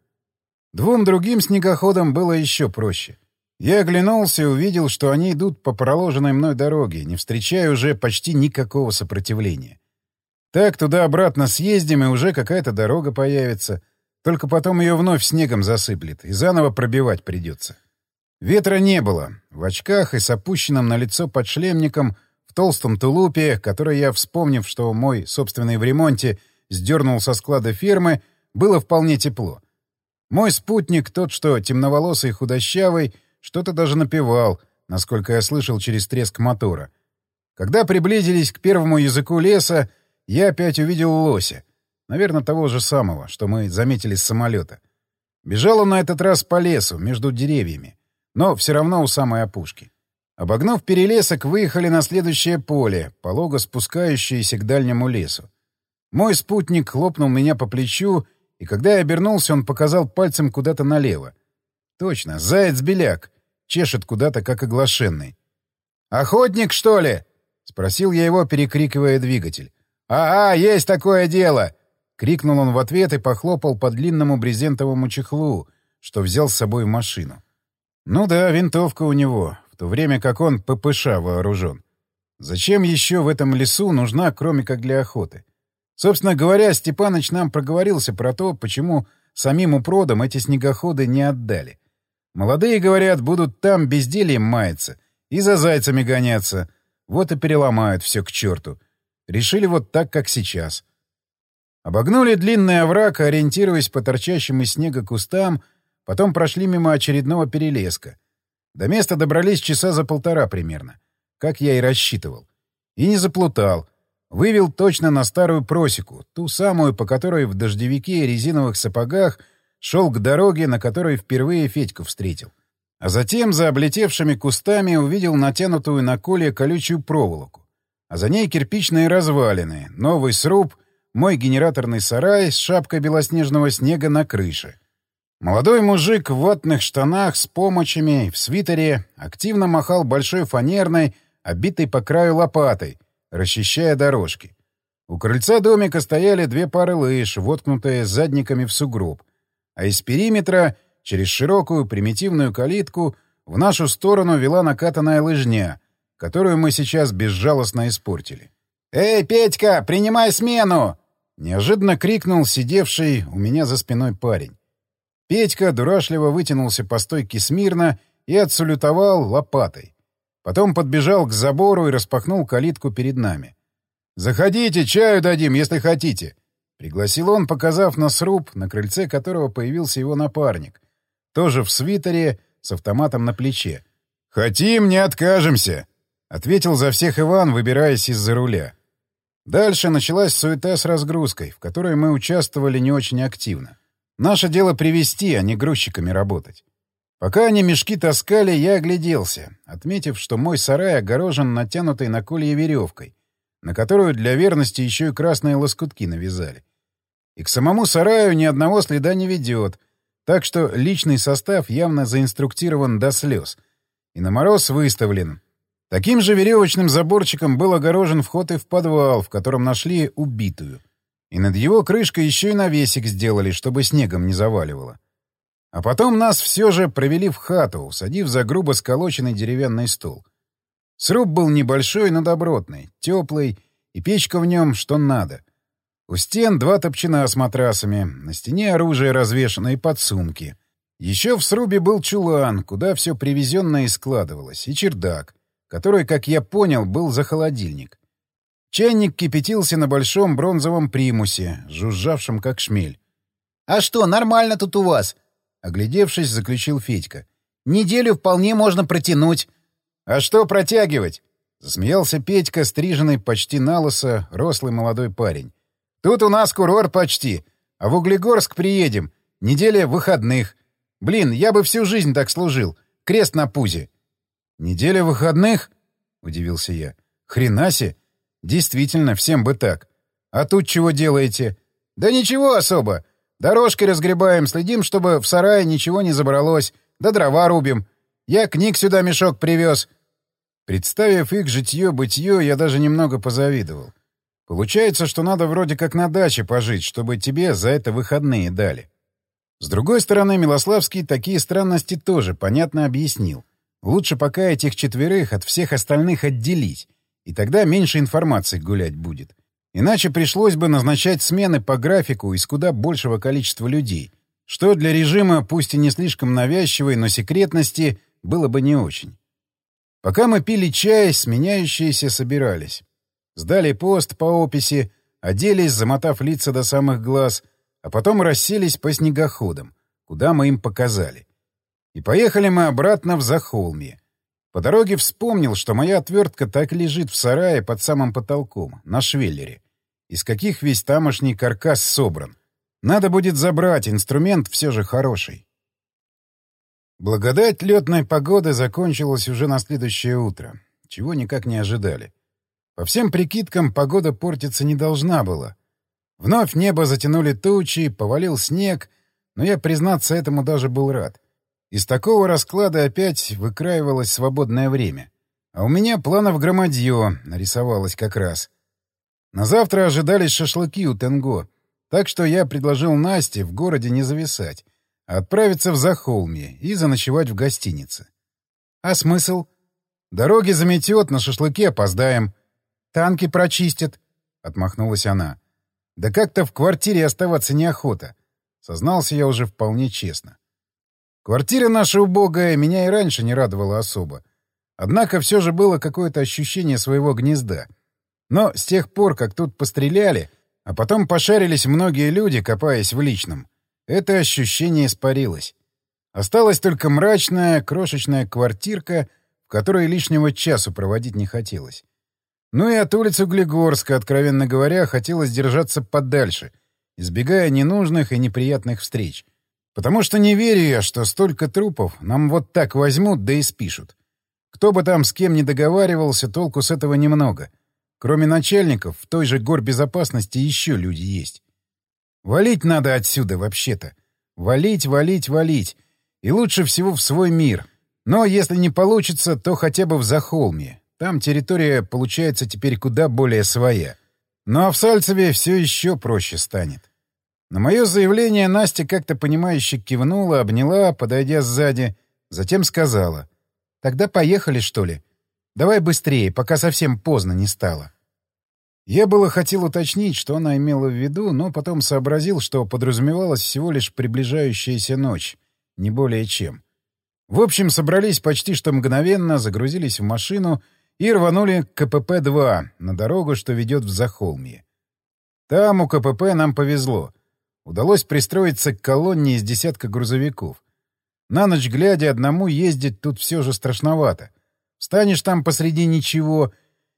Двум другим снегоходам было еще проще — я оглянулся и увидел, что они идут по проложенной мной дороге, не встречая уже почти никакого сопротивления. Так туда-обратно съездим, и уже какая-то дорога появится. Только потом ее вновь снегом засыплет, и заново пробивать придется. Ветра не было. В очках и с опущенным на лицо подшлемником, в толстом тулупе, который я, вспомнив, что мой собственный в ремонте, сдернул со склада фермы, было вполне тепло. Мой спутник, тот, что темноволосый и худощавый, что-то даже напевал, насколько я слышал через треск мотора. Когда приблизились к первому языку леса, я опять увидел лося. Наверное, того же самого, что мы заметили с самолета. Бежал он на этот раз по лесу, между деревьями, но все равно у самой опушки. Обогнув перелесок, выехали на следующее поле, полого спускающееся к дальнему лесу. Мой спутник хлопнул меня по плечу и когда я обернулся, он показал пальцем куда-то налево. Точно, заяц-беляк. Чешет куда-то, как оглашенный. «Охотник, что ли?» — спросил я его, перекрикивая двигатель. «А, -а есть такое дело!» — крикнул он в ответ и похлопал по длинному брезентовому чехлу, что взял с собой машину. Ну да, винтовка у него, в то время как он ППШ вооружен. Зачем еще в этом лесу нужна, кроме как для охоты? Собственно говоря, Степаныч нам проговорился про то, почему самим упродам эти снегоходы не отдали. Молодые, говорят, будут там бездельем маяться и за зайцами гоняться. Вот и переломают все к черту. Решили вот так, как сейчас. Обогнули длинный овраг, ориентируясь по торчащим из снега кустам, потом прошли мимо очередного перелеска. До места добрались часа за полтора примерно, как я и рассчитывал. И не заплутал — Вывел точно на старую просеку, ту самую, по которой в дождевике и резиновых сапогах шел к дороге, на которой впервые Федьку встретил. А затем за облетевшими кустами увидел натянутую на коле колючую проволоку. А за ней кирпичные развалины, новый сруб, мой генераторный сарай с шапкой белоснежного снега на крыше. Молодой мужик в ватных штанах с помощами в свитере активно махал большой фанерной, обитой по краю лопатой — расчищая дорожки. У крыльца домика стояли две пары лыж, воткнутые задниками в сугроб, а из периметра, через широкую примитивную калитку, в нашу сторону вела накатанная лыжня, которую мы сейчас безжалостно испортили. «Эй, Петька, принимай смену!» — неожиданно крикнул сидевший у меня за спиной парень. Петька дурашливо вытянулся по стойке смирно и отсалютовал лопатой. Потом подбежал к забору и распахнул калитку перед нами. «Заходите, чаю дадим, если хотите!» Пригласил он, показав на сруб, на крыльце которого появился его напарник. Тоже в свитере, с автоматом на плече. «Хотим, не откажемся!» — ответил за всех Иван, выбираясь из-за руля. Дальше началась суета с разгрузкой, в которой мы участвовали не очень активно. Наше дело привести, а не грузчиками работать. Пока они мешки таскали, я огляделся, отметив, что мой сарай огорожен натянутой на колье веревкой, на которую для верности еще и красные лоскутки навязали. И к самому сараю ни одного следа не ведет, так что личный состав явно заинструктирован до слез. И на мороз выставлен. Таким же веревочным заборчиком был огорожен вход и в подвал, в котором нашли убитую. И над его крышкой еще и навесик сделали, чтобы снегом не заваливало. А потом нас все же провели в хату, усадив за грубо сколоченный деревянный стол. Сруб был небольшой, но добротный, теплый, и печка в нем что надо. У стен два топчина с матрасами, на стене оружие развешано и подсумки. Еще в срубе был чулан, куда все привезенное и складывалось, и чердак, который, как я понял, был за холодильник. Чайник кипятился на большом бронзовом примусе, жужжавшем как шмель. «А что, нормально тут у вас?» Оглядевшись, заключил Федька. «Неделю вполне можно протянуть». «А что протягивать?» Засмеялся Петька, стриженный почти на лысо, рослый молодой парень. «Тут у нас курорт почти, а в Углегорск приедем. Неделя выходных. Блин, я бы всю жизнь так служил. Крест на пузе». «Неделя выходных?» — удивился я. «Хренаси! Действительно, всем бы так. А тут чего делаете?» «Да ничего особо. Дорожки разгребаем, следим, чтобы в сарае ничего не забралось, да дрова рубим. Я книг сюда мешок привез. Представив их житье-бытье, я даже немного позавидовал. Получается, что надо вроде как на даче пожить, чтобы тебе за это выходные дали. С другой стороны, Милославский такие странности тоже понятно объяснил. Лучше пока этих четверых от всех остальных отделить, и тогда меньше информации гулять будет. Иначе пришлось бы назначать смены по графику из куда большего количества людей, что для режима, пусть и не слишком навязчивой, но секретности, было бы не очень. Пока мы пили чай, сменяющиеся собирались. Сдали пост по описи, оделись, замотав лица до самых глаз, а потом расселись по снегоходам, куда мы им показали. И поехали мы обратно в Захолмье. По дороге вспомнил, что моя отвертка так лежит в сарае под самым потолком, на швеллере. Из каких весь тамошний каркас собран. Надо будет забрать, инструмент все же хороший. Благодать летной погоды закончилась уже на следующее утро, чего никак не ожидали. По всем прикидкам, погода портиться не должна была. Вновь небо затянули тучи, повалил снег, но я, признаться, этому даже был рад. Из такого расклада опять выкраивалось свободное время. А у меня планов громадье нарисовалось как раз. На завтра ожидались шашлыки у Тенго, так что я предложил Насте в городе не зависать, а отправиться в Захолмье и заночевать в гостинице. А смысл? Дороги заметет, на шашлыки опоздаем. Танки прочистят, — отмахнулась она. Да как-то в квартире оставаться неохота. Сознался я уже вполне честно. Квартира наша убогая меня и раньше не радовала особо. Однако все же было какое-то ощущение своего гнезда. Но с тех пор, как тут постреляли, а потом пошарились многие люди, копаясь в личном, это ощущение испарилось. Осталась только мрачная, крошечная квартирка, в которой лишнего часу проводить не хотелось. Ну и от улицы Углегорска, откровенно говоря, хотелось держаться подальше, избегая ненужных и неприятных встреч. Потому что не верю я, что столько трупов нам вот так возьмут да и спишут. Кто бы там с кем не договаривался, толку с этого немного. Кроме начальников, в той же горбезопасности еще люди есть. Валить надо отсюда вообще-то. Валить, валить, валить. И лучше всего в свой мир. Но если не получится, то хотя бы в Захолме. Там территория получается теперь куда более своя. Ну а в Сальцеве все еще проще станет. На мое заявление Настя как-то понимающе кивнула, обняла, подойдя сзади, затем сказала. «Тогда поехали, что ли? Давай быстрее, пока совсем поздно не стало». Я было хотел уточнить, что она имела в виду, но потом сообразил, что подразумевалась всего лишь приближающаяся ночь, не более чем. В общем, собрались почти что мгновенно, загрузились в машину — и рванули к КПП-2 на дорогу, что ведет в Захолмье. Там у КПП нам повезло. Удалось пристроиться к колонне из десятка грузовиков. На ночь глядя, одному ездить тут все же страшновато. Встанешь там посреди ничего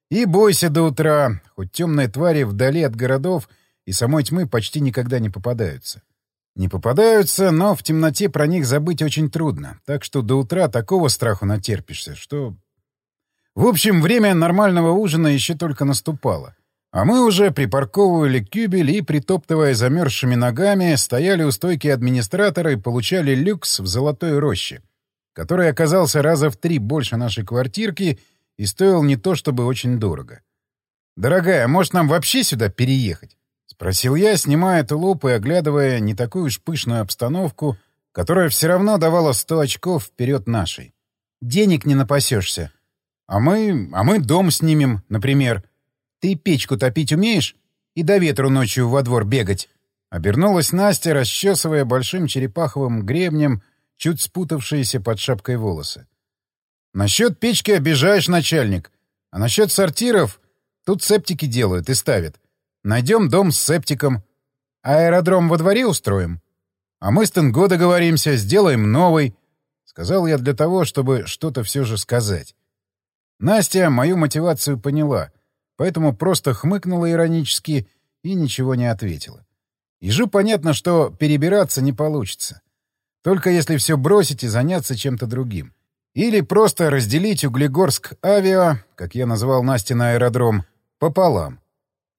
и бойся до утра, хоть темные твари вдали от городов и самой тьмы почти никогда не попадаются. Не попадаются, но в темноте про них забыть очень трудно, так что до утра такого страху натерпишься, что в общем, время нормального ужина еще только наступало. А мы уже припарковывали кюбель и, притоптывая замерзшими ногами, стояли у стойки администратора и получали люкс в золотой роще, который оказался раза в три больше нашей квартирки и стоил не то чтобы очень дорого. «Дорогая, может, нам вообще сюда переехать?» — спросил я, снимая тулуп и оглядывая не такую уж пышную обстановку, которая все равно давала сто очков вперед нашей. «Денег не напасешься», а мы... а мы дом снимем, например. Ты печку топить умеешь? И до ветру ночью во двор бегать?» Обернулась Настя, расчесывая большим черепаховым гребнем чуть спутавшиеся под шапкой волосы. «Насчет печки обижаешь, начальник. А насчет сортиров тут септики делают и ставят. Найдем дом с септиком. Аэродром во дворе устроим. А мы с Тенго договоримся, сделаем новый», — сказал я для того, чтобы что-то все же сказать. Настя мою мотивацию поняла, поэтому просто хмыкнула иронически и ничего не ответила. Ежу понятно, что перебираться не получится. Только если все бросить и заняться чем-то другим. Или просто разделить Углегорск авиа, как я назвал Настя аэродром, пополам.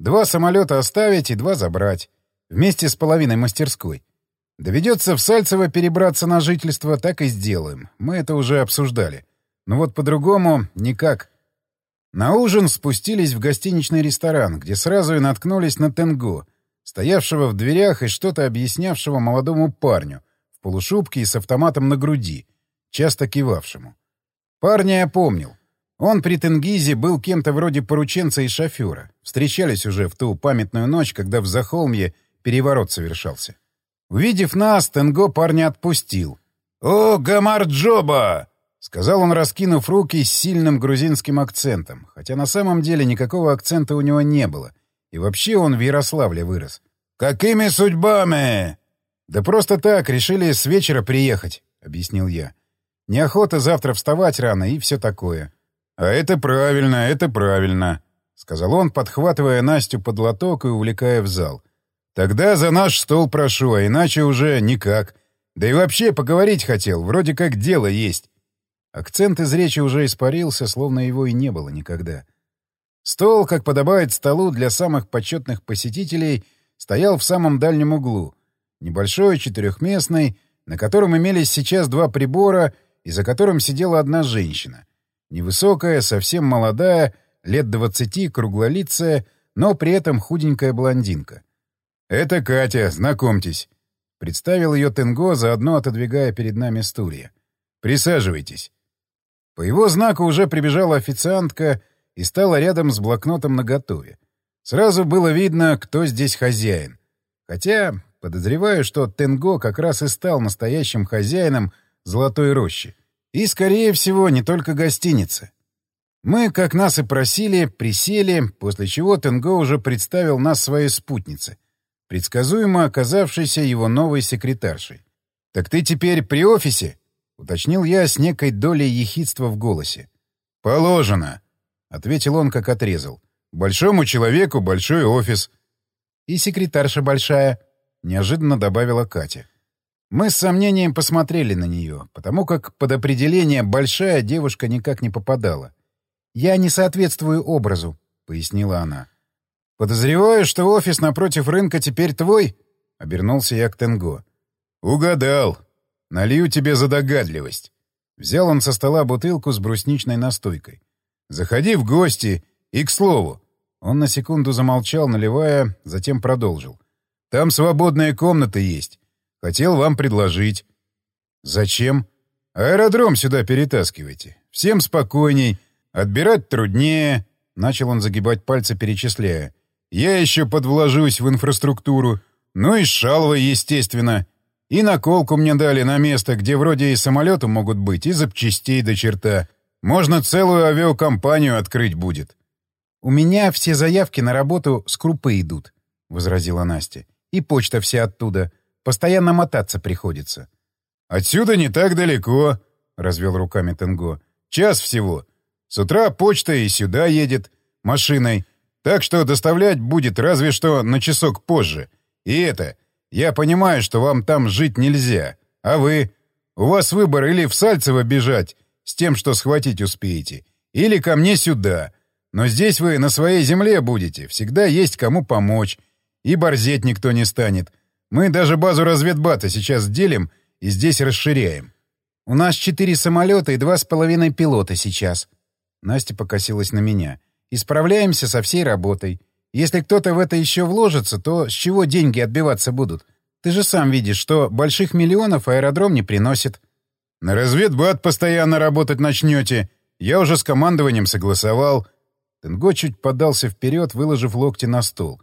Два самолета оставить и два забрать. Вместе с половиной мастерской. Доведется в Сальцево перебраться на жительство, так и сделаем. Мы это уже обсуждали. Но вот по-другому никак. На ужин спустились в гостиничный ресторан, где сразу и наткнулись на Тенго, стоявшего в дверях и что-то объяснявшего молодому парню в полушубке и с автоматом на груди, часто кивавшему. Парня я помнил. Он при Тенгизе был кем-то вроде порученца и шофера. Встречались уже в ту памятную ночь, когда в Захолмье переворот совершался. Увидев нас, Тенго парня отпустил. «О, Гамарджоба!» Сказал он, раскинув руки с сильным грузинским акцентом, хотя на самом деле никакого акцента у него не было, и вообще он в Ярославле вырос. «Какими судьбами?» «Да просто так, решили с вечера приехать», — объяснил я. «Неохота завтра вставать рано и все такое». «А это правильно, это правильно», — сказал он, подхватывая Настю под лоток и увлекая в зал. «Тогда за наш стол прошу, а иначе уже никак. Да и вообще поговорить хотел, вроде как дело есть». Акцент из речи уже испарился, словно его и не было никогда. Стол, как подобает столу для самых почетных посетителей, стоял в самом дальнем углу. Небольшой, четырехместный, на котором имелись сейчас два прибора и за которым сидела одна женщина. Невысокая, совсем молодая, лет двадцати, круглолицая, но при этом худенькая блондинка. «Это Катя, знакомьтесь». Представил ее Тенго, заодно отодвигая перед нами стулья. «Присаживайтесь». По его знаку уже прибежала официантка и стала рядом с блокнотом наготове. Сразу было видно, кто здесь хозяин. Хотя подозреваю, что Тенго как раз и стал настоящим хозяином Золотой Рощи. И, скорее всего, не только гостиницы. Мы, как нас и просили, присели, после чего Тенго уже представил нас своей спутнице, предсказуемо оказавшейся его новой секретаршей. «Так ты теперь при офисе?» — уточнил я с некой долей ехидства в голосе. «Положено», — ответил он, как отрезал. Большому человеку большой офис. И секретарша большая, — неожиданно добавила Катя. Мы с сомнением посмотрели на нее, потому как под определение «большая» девушка никак не попадала. «Я не соответствую образу», — пояснила она. «Подозреваю, что офис напротив рынка теперь твой?» — обернулся я к Тенго. «Угадал. Налью тебе за догадливость». Взял он со стола бутылку с брусничной настойкой. «Заходи в гости. И, к слову, он на секунду замолчал, наливая, затем продолжил. «Там свободная комната есть. Хотел вам предложить». «Зачем?» «Аэродром сюда перетаскивайте. Всем спокойней. Отбирать труднее». Начал он загибать пальцы, перечисляя. «Я еще подвложусь в инфраструктуру. Ну и шалва, естественно. И наколку мне дали на место, где вроде и самолеты могут быть, и запчастей до черта. Можно целую авиакомпанию открыть будет». «У меня все заявки на работу с крупы идут», — возразила Настя. «И почта вся оттуда. Постоянно мотаться приходится». «Отсюда не так далеко», — развел руками Тенго. «Час всего. С утра почта и сюда едет. Машиной. Так что доставлять будет разве что на часок позже. И это... Я понимаю, что вам там жить нельзя. А вы? У вас выбор или в Сальцево бежать, с тем, что схватить успеете, или ко мне сюда». Но здесь вы на своей земле будете, всегда есть кому помочь. И борзеть никто не станет. Мы даже базу разведбата сейчас делим и здесь расширяем. У нас четыре самолета и два с половиной пилота сейчас. Настя покосилась на меня. Исправляемся со всей работой. Если кто-то в это еще вложится, то с чего деньги отбиваться будут? Ты же сам видишь, что больших миллионов аэродром не приносит. На разведбат постоянно работать начнете. Я уже с командованием согласовал. Тенго чуть подался вперед, выложив локти на стол.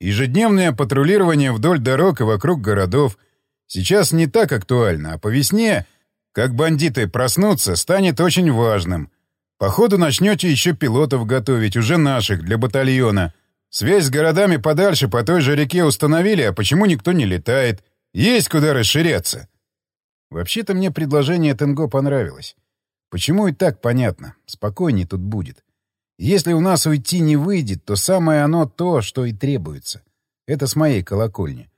Ежедневное патрулирование вдоль дорог и вокруг городов сейчас не так актуально, а по весне, как бандиты проснутся, станет очень важным. Походу начнете еще пилотов готовить, уже наших, для батальона. Связь с городами подальше по той же реке установили, а почему никто не летает? Есть куда расширяться. Вообще-то мне предложение Тенго понравилось. Почему и так понятно. Спокойней тут будет. Если у нас уйти не выйдет, то самое оно то, что и требуется. Это с моей колокольни.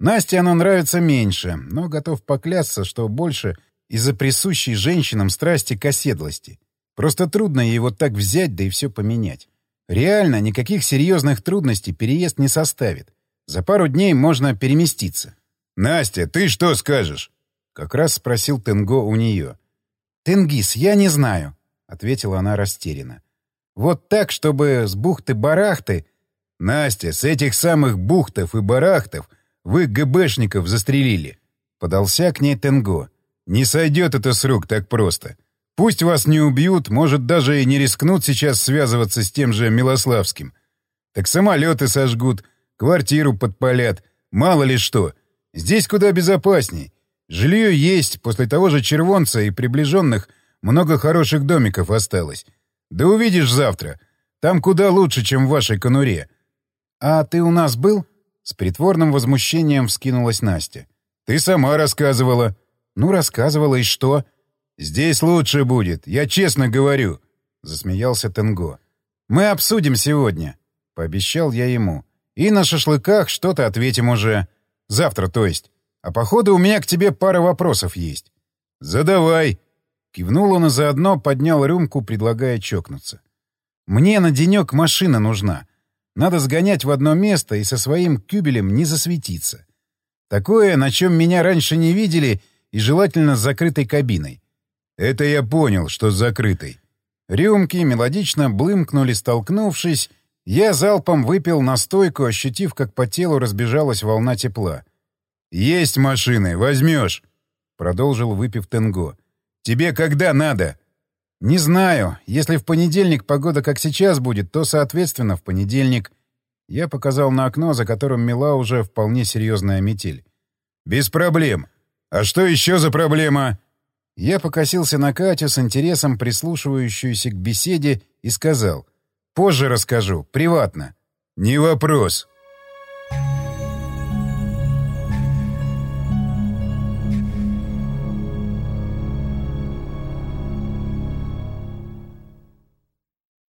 Насте оно нравится меньше, но готов поклясться, что больше из-за присущей женщинам страсти к оседлости. Просто трудно его так взять, да и все поменять. Реально, никаких серьезных трудностей переезд не составит. За пару дней можно переместиться. «Настя, ты что скажешь?» — как раз спросил Тенго у нее. «Тенгиз, я не знаю», — ответила она растерянно. Вот так, чтобы с бухты-барахты... Настя, с этих самых бухтов и барахтов вы ГБшников застрелили. Подался к ней Тенго. Не сойдет это с рук так просто. Пусть вас не убьют, может, даже и не рискнут сейчас связываться с тем же Милославским. Так самолеты сожгут, квартиру подпалят, мало ли что. Здесь куда безопасней. Жилье есть, после того же червонца и приближенных много хороших домиков осталось. Да увидишь завтра. Там куда лучше, чем в вашей конуре. А ты у нас был? С притворным возмущением вскинулась Настя. Ты сама рассказывала. Ну, рассказывала, и что? Здесь лучше будет, я честно говорю. Засмеялся Тенго. Мы обсудим сегодня. Пообещал я ему. И на шашлыках что-то ответим уже. Завтра, то есть. А походу у меня к тебе пара вопросов есть. Задавай. Кивнул он и заодно поднял рюмку, предлагая чокнуться. Мне на денек машина нужна. Надо сгонять в одно место и со своим кюбелем не засветиться. Такое, на чем меня раньше не видели, и желательно с закрытой кабиной. Это я понял, что с закрытой. Рюмки мелодично блымкнули, столкнувшись. Я залпом выпил настойку, ощутив, как по телу разбежалась волна тепла. «Есть машины, возьмешь!» — продолжил, выпив Тенго. «Тебе когда надо?» «Не знаю. Если в понедельник погода как сейчас будет, то, соответственно, в понедельник...» Я показал на окно, за которым мела уже вполне серьезная метель. «Без проблем. А что еще за проблема?» Я покосился на Катю с интересом, прислушивающуюся к беседе, и сказал. «Позже расскажу. Приватно». «Не вопрос».